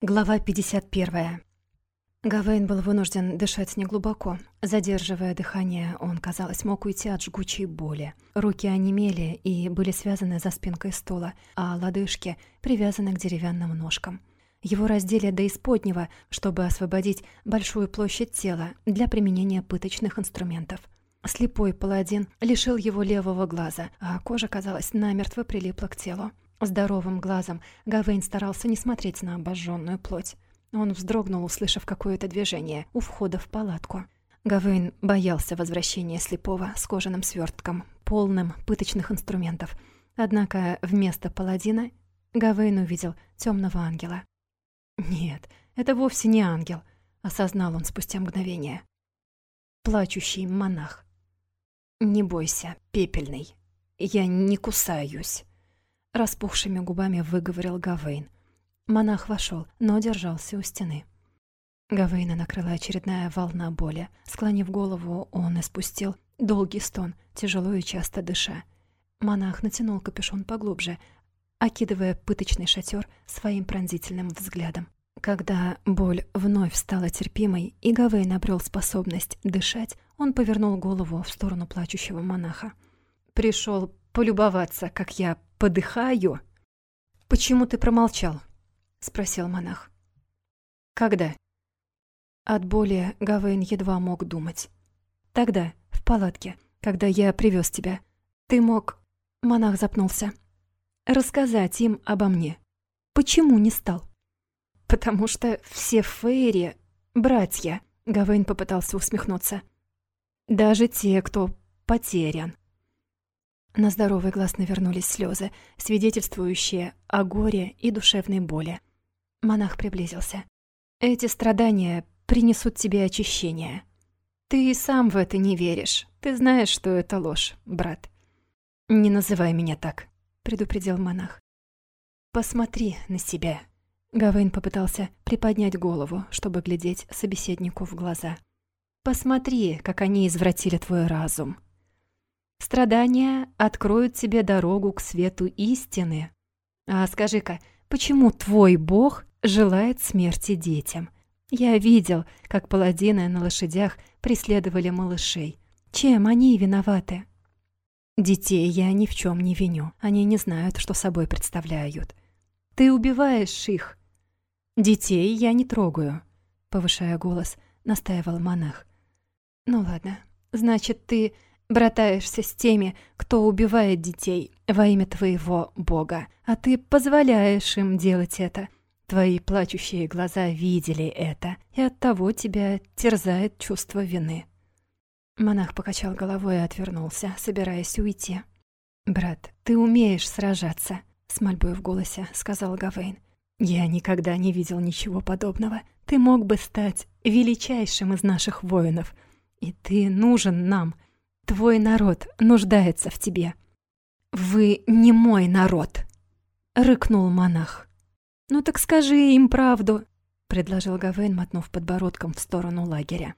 Глава 51. Гавейн был вынужден дышать неглубоко. Задерживая дыхание, он, казалось, мог уйти от жгучей боли. Руки онемели и были связаны за спинкой стула, а лодыжки привязаны к деревянным ножкам. Его раздели до исподнего, чтобы освободить большую площадь тела для применения пыточных инструментов. Слепой паладин лишил его левого глаза, а кожа, казалось, намертво прилипла к телу. Здоровым глазом Гавейн старался не смотреть на обожженную плоть. Он вздрогнул, услышав какое-то движение у входа в палатку. Гавейн боялся возвращения слепого с кожаным свертком, полным пыточных инструментов. Однако вместо паладина Гавейн увидел темного ангела. «Нет, это вовсе не ангел», — осознал он спустя мгновение. «Плачущий монах». «Не бойся, пепельный, я не кусаюсь». Распухшими губами выговорил Гавейн. Монах вошел, но держался у стены. Гавейна накрыла очередная волна боли. Склонив голову, он испустил долгий стон, тяжело и часто дыша. Монах натянул капюшон поглубже, окидывая пыточный шатер своим пронзительным взглядом. Когда боль вновь стала терпимой, и Гавейн обрел способность дышать, он повернул голову в сторону плачущего монаха. «Пришел полюбоваться, как я подыхаю». «Почему ты промолчал?» — спросил монах. «Когда?» От боли Гавейн едва мог думать. «Тогда, в палатке, когда я привез тебя. Ты мог...» Монах запнулся. «Рассказать им обо мне. Почему не стал?» «Потому что все Фейри — братья», — Гавейн попытался усмехнуться. «Даже те, кто потерян». На здоровый глаз навернулись слезы, свидетельствующие о горе и душевной боли. Монах приблизился. «Эти страдания принесут тебе очищение. Ты и сам в это не веришь. Ты знаешь, что это ложь, брат». «Не называй меня так», — предупредил монах. «Посмотри на себя». Гавейн попытался приподнять голову, чтобы глядеть собеседнику в глаза. «Посмотри, как они извратили твой разум». Страдания откроют тебе дорогу к свету истины. А скажи-ка, почему твой бог желает смерти детям? Я видел, как паладины на лошадях преследовали малышей. Чем они виноваты? Детей я ни в чем не виню. Они не знают, что собой представляют. Ты убиваешь их. Детей я не трогаю, повышая голос, настаивал монах. Ну ладно, значит, ты Братаешься с теми, кто убивает детей во имя твоего Бога, а ты позволяешь им делать это. Твои плачущие глаза видели это, и оттого тебя терзает чувство вины». Монах покачал головой и отвернулся, собираясь уйти. «Брат, ты умеешь сражаться», — с мольбой в голосе сказал Гавейн. «Я никогда не видел ничего подобного. Ты мог бы стать величайшим из наших воинов. И ты нужен нам, Твой народ нуждается в тебе». «Вы не мой народ», — рыкнул монах. «Ну так скажи им правду», — предложил Гавейн, мотнув подбородком в сторону лагеря.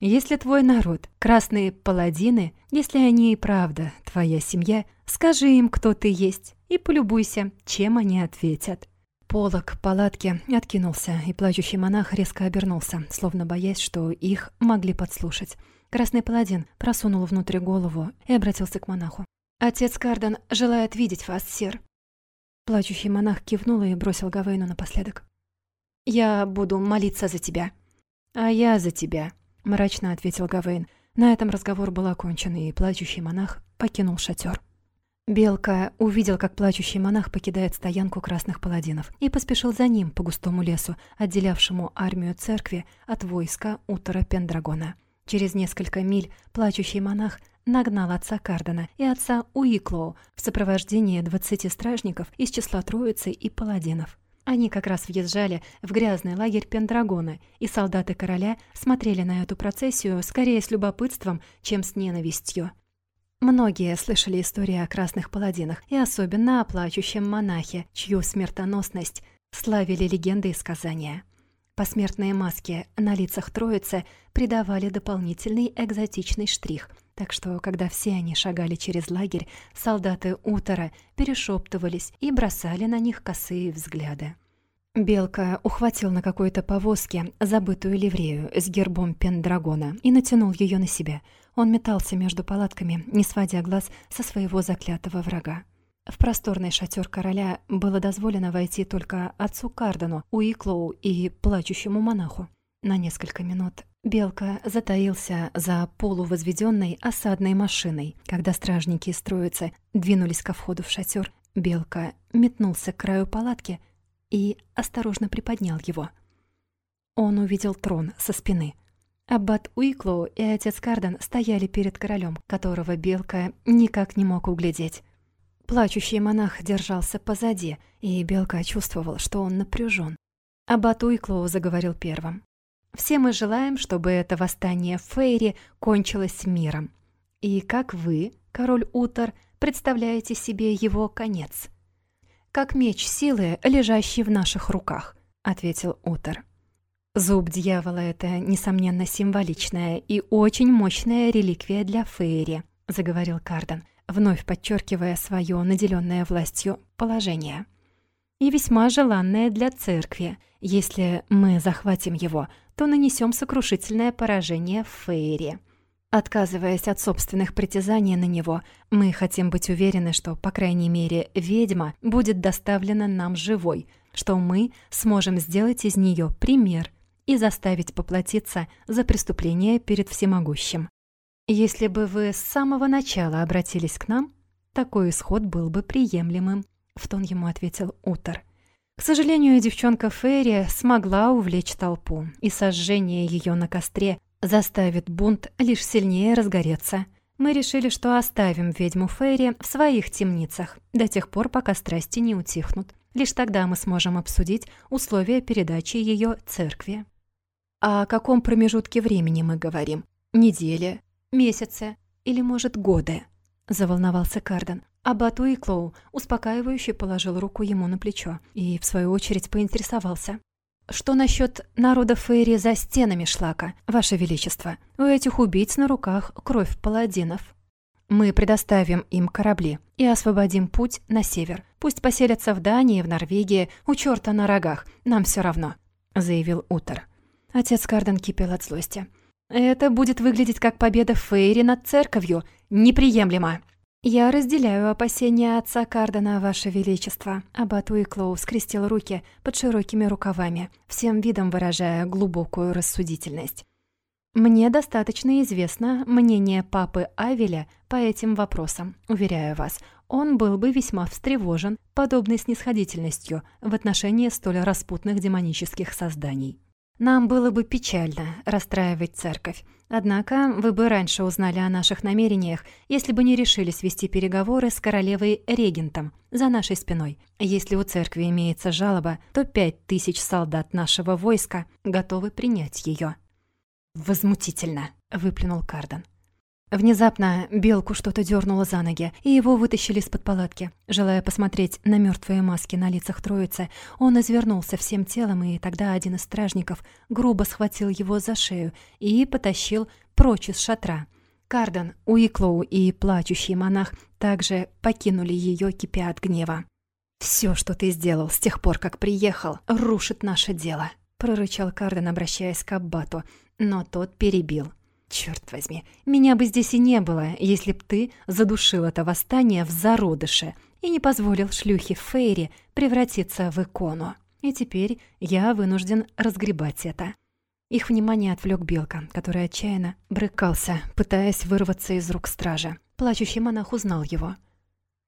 «Если твой народ — красные паладины, если они и правда твоя семья, скажи им, кто ты есть, и полюбуйся, чем они ответят». Полок палатки откинулся, и плачущий монах резко обернулся, словно боясь, что их могли подслушать. Красный паладин просунул внутрь голову и обратился к монаху. «Отец Карден желает видеть вас, сир». Плачущий монах кивнул и бросил Гавейну напоследок. «Я буду молиться за тебя». «А я за тебя», — мрачно ответил Гавейн. На этом разговор был окончен, и плачущий монах покинул шатер. Белка увидел, как плачущий монах покидает стоянку красных паладинов, и поспешил за ним по густому лесу, отделявшему армию церкви от войска Утора Пендрагона. Через несколько миль плачущий монах нагнал отца Кардена и отца Уиклоу в сопровождении двадцати стражников из числа Троицы и паладинов. Они как раз въезжали в грязный лагерь Пендрагона, и солдаты короля смотрели на эту процессию скорее с любопытством, чем с ненавистью. Многие слышали истории о красных паладинах, и особенно о плачущем монахе, чью смертоносность славили легенды и сказания. Посмертные маски на лицах троицы придавали дополнительный экзотичный штрих, так что, когда все они шагали через лагерь, солдаты Утора перешептывались и бросали на них косые взгляды. Белка ухватил на какой-то повозке забытую ливрею с гербом Пендрагона и натянул ее на себя. Он метался между палатками, не сводя глаз со своего заклятого врага. В просторный шатер короля было дозволено войти только отцу Кардену, Уиклоу и плачущему монаху. На несколько минут Белка затаился за полувозведенной осадной машиной. Когда стражники из троицы двинулись ко входу в шатер, Белка метнулся к краю палатки и осторожно приподнял его. Он увидел трон со спины. Аббат Уиклоу и отец Карден стояли перед королем, которого Белка никак не мог углядеть. Плачущий монах держался позади, и Белка чувствовал, что он напряжен. Аббат Уиклоу заговорил первым. «Все мы желаем, чтобы это восстание в Фейре кончилось миром. И как вы, король Утор, представляете себе его конец?» «Как меч силы, лежащий в наших руках», — ответил Утор. Зуб дьявола — это, несомненно, символичная и очень мощная реликвия для Фейри, заговорил Карден вновь подчеркивая свое наделенное властью положение. И весьма желанное для церкви. Если мы захватим его, то нанесем сокрушительное поражение в Фейре. Отказываясь от собственных притязаний на него, мы хотим быть уверены, что, по крайней мере, ведьма будет доставлена нам живой, что мы сможем сделать из нее пример и заставить поплатиться за преступление перед всемогущим. Если бы вы с самого начала обратились к нам, такой исход был бы приемлемым, в тон ему ответил Утор. К сожалению, девчонка Ферри смогла увлечь толпу, и сожжение ее на костре заставит бунт лишь сильнее разгореться. Мы решили, что оставим ведьму Ферри в своих темницах до тех пор, пока страсти не утихнут. Лишь тогда мы сможем обсудить условия передачи ее церкви. О каком промежутке времени мы говорим? Неделя, месяцы или, может, годы?» — заволновался Карден. А Бату и Клоу успокаивающе положил руку ему на плечо и, в свою очередь, поинтересовался. «Что насчет народа Фейри за стенами шлака, Ваше Величество? У этих убийц на руках кровь паладинов. Мы предоставим им корабли и освободим путь на север. Пусть поселятся в Дании, в Норвегии, у черта на рогах, нам все равно», — заявил Утер. Отец Карден кипел от злости. Это будет выглядеть как победа Фейри над церковью. Неприемлемо. «Я разделяю опасения отца Кардена, Ваше Величество». Аббат Уиклоу скрестил руки под широкими рукавами, всем видом выражая глубокую рассудительность. «Мне достаточно известно мнение папы Авеля по этим вопросам. Уверяю вас, он был бы весьма встревожен подобной снисходительностью в отношении столь распутных демонических созданий». Нам было бы печально расстраивать церковь. Однако вы бы раньше узнали о наших намерениях, если бы не решились вести переговоры с королевой-регентом за нашей спиной. Если у церкви имеется жалоба, то пять тысяч солдат нашего войска готовы принять ее. «Возмутительно!» — выплюнул Карден. Внезапно белку что-то дернуло за ноги, и его вытащили из-под палатки. Желая посмотреть на мертвые маски на лицах троицы, он извернулся всем телом, и тогда один из стражников грубо схватил его за шею и потащил прочь из шатра. Карден, Уиклоу и плачущий монах также покинули ее, кипя от гнева. «Все, что ты сделал с тех пор, как приехал, рушит наше дело», — прорычал Карден, обращаясь к Аббату, но тот перебил. Черт возьми, меня бы здесь и не было, если б ты задушил это восстание в зародыше и не позволил шлюхе Фейри превратиться в икону. И теперь я вынужден разгребать это. Их внимание отвлек Белка, который отчаянно брыкался, пытаясь вырваться из рук стража. Плачущий монах узнал его.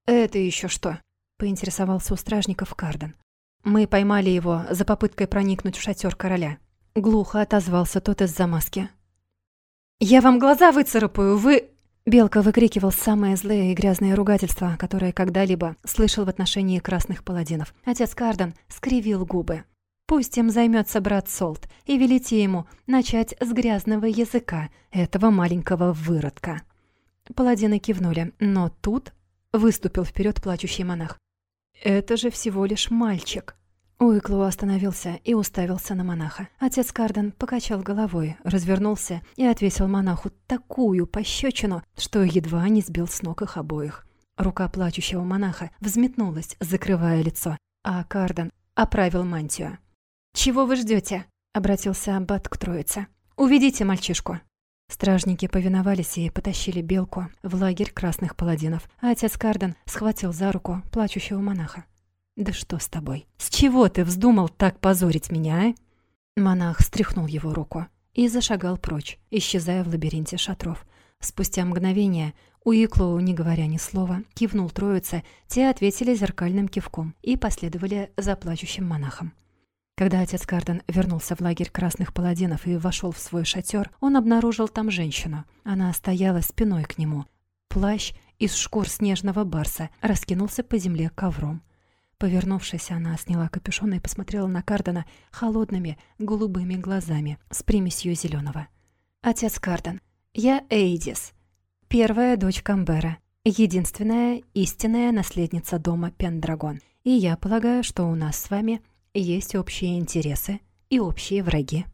«Это еще что?» — поинтересовался у стражников Карден. «Мы поймали его за попыткой проникнуть в шатер короля». Глухо отозвался тот из-за маски. «Я вам глаза выцарапаю, вы...» Белка выкрикивал самые злые и грязные ругательства, которые когда-либо слышал в отношении красных паладинов. Отец Карден скривил губы. «Пусть им займется брат Солт, и велите ему начать с грязного языка этого маленького выродка». Паладины кивнули, но тут выступил вперед плачущий монах. «Это же всего лишь мальчик», Уиклоу остановился и уставился на монаха. Отец Карден покачал головой, развернулся и отвесил монаху такую пощечину, что едва не сбил с ног их обоих. Рука плачущего монаха взметнулась, закрывая лицо, а Карден оправил мантию. «Чего вы ждете? обратился Аббат к троице. «Уведите мальчишку». Стражники повиновались и потащили белку в лагерь красных паладинов, а отец Карден схватил за руку плачущего монаха. «Да что с тобой? С чего ты вздумал так позорить меня, а?» Монах стряхнул его руку и зашагал прочь, исчезая в лабиринте шатров. Спустя мгновение Уиклоу, не говоря ни слова, кивнул троице, те ответили зеркальным кивком и последовали за плачущим монахом. Когда отец Карден вернулся в лагерь красных паладинов и вошел в свой шатер, он обнаружил там женщину. Она стояла спиной к нему. Плащ из шкур снежного барса раскинулся по земле ковром. Повернувшись, она сняла капюшон и посмотрела на Кардена холодными голубыми глазами с примесью зеленого. «Отец Карден, я Эйдис, первая дочь Камбера, единственная истинная наследница дома Пендрагон, и я полагаю, что у нас с вами есть общие интересы и общие враги».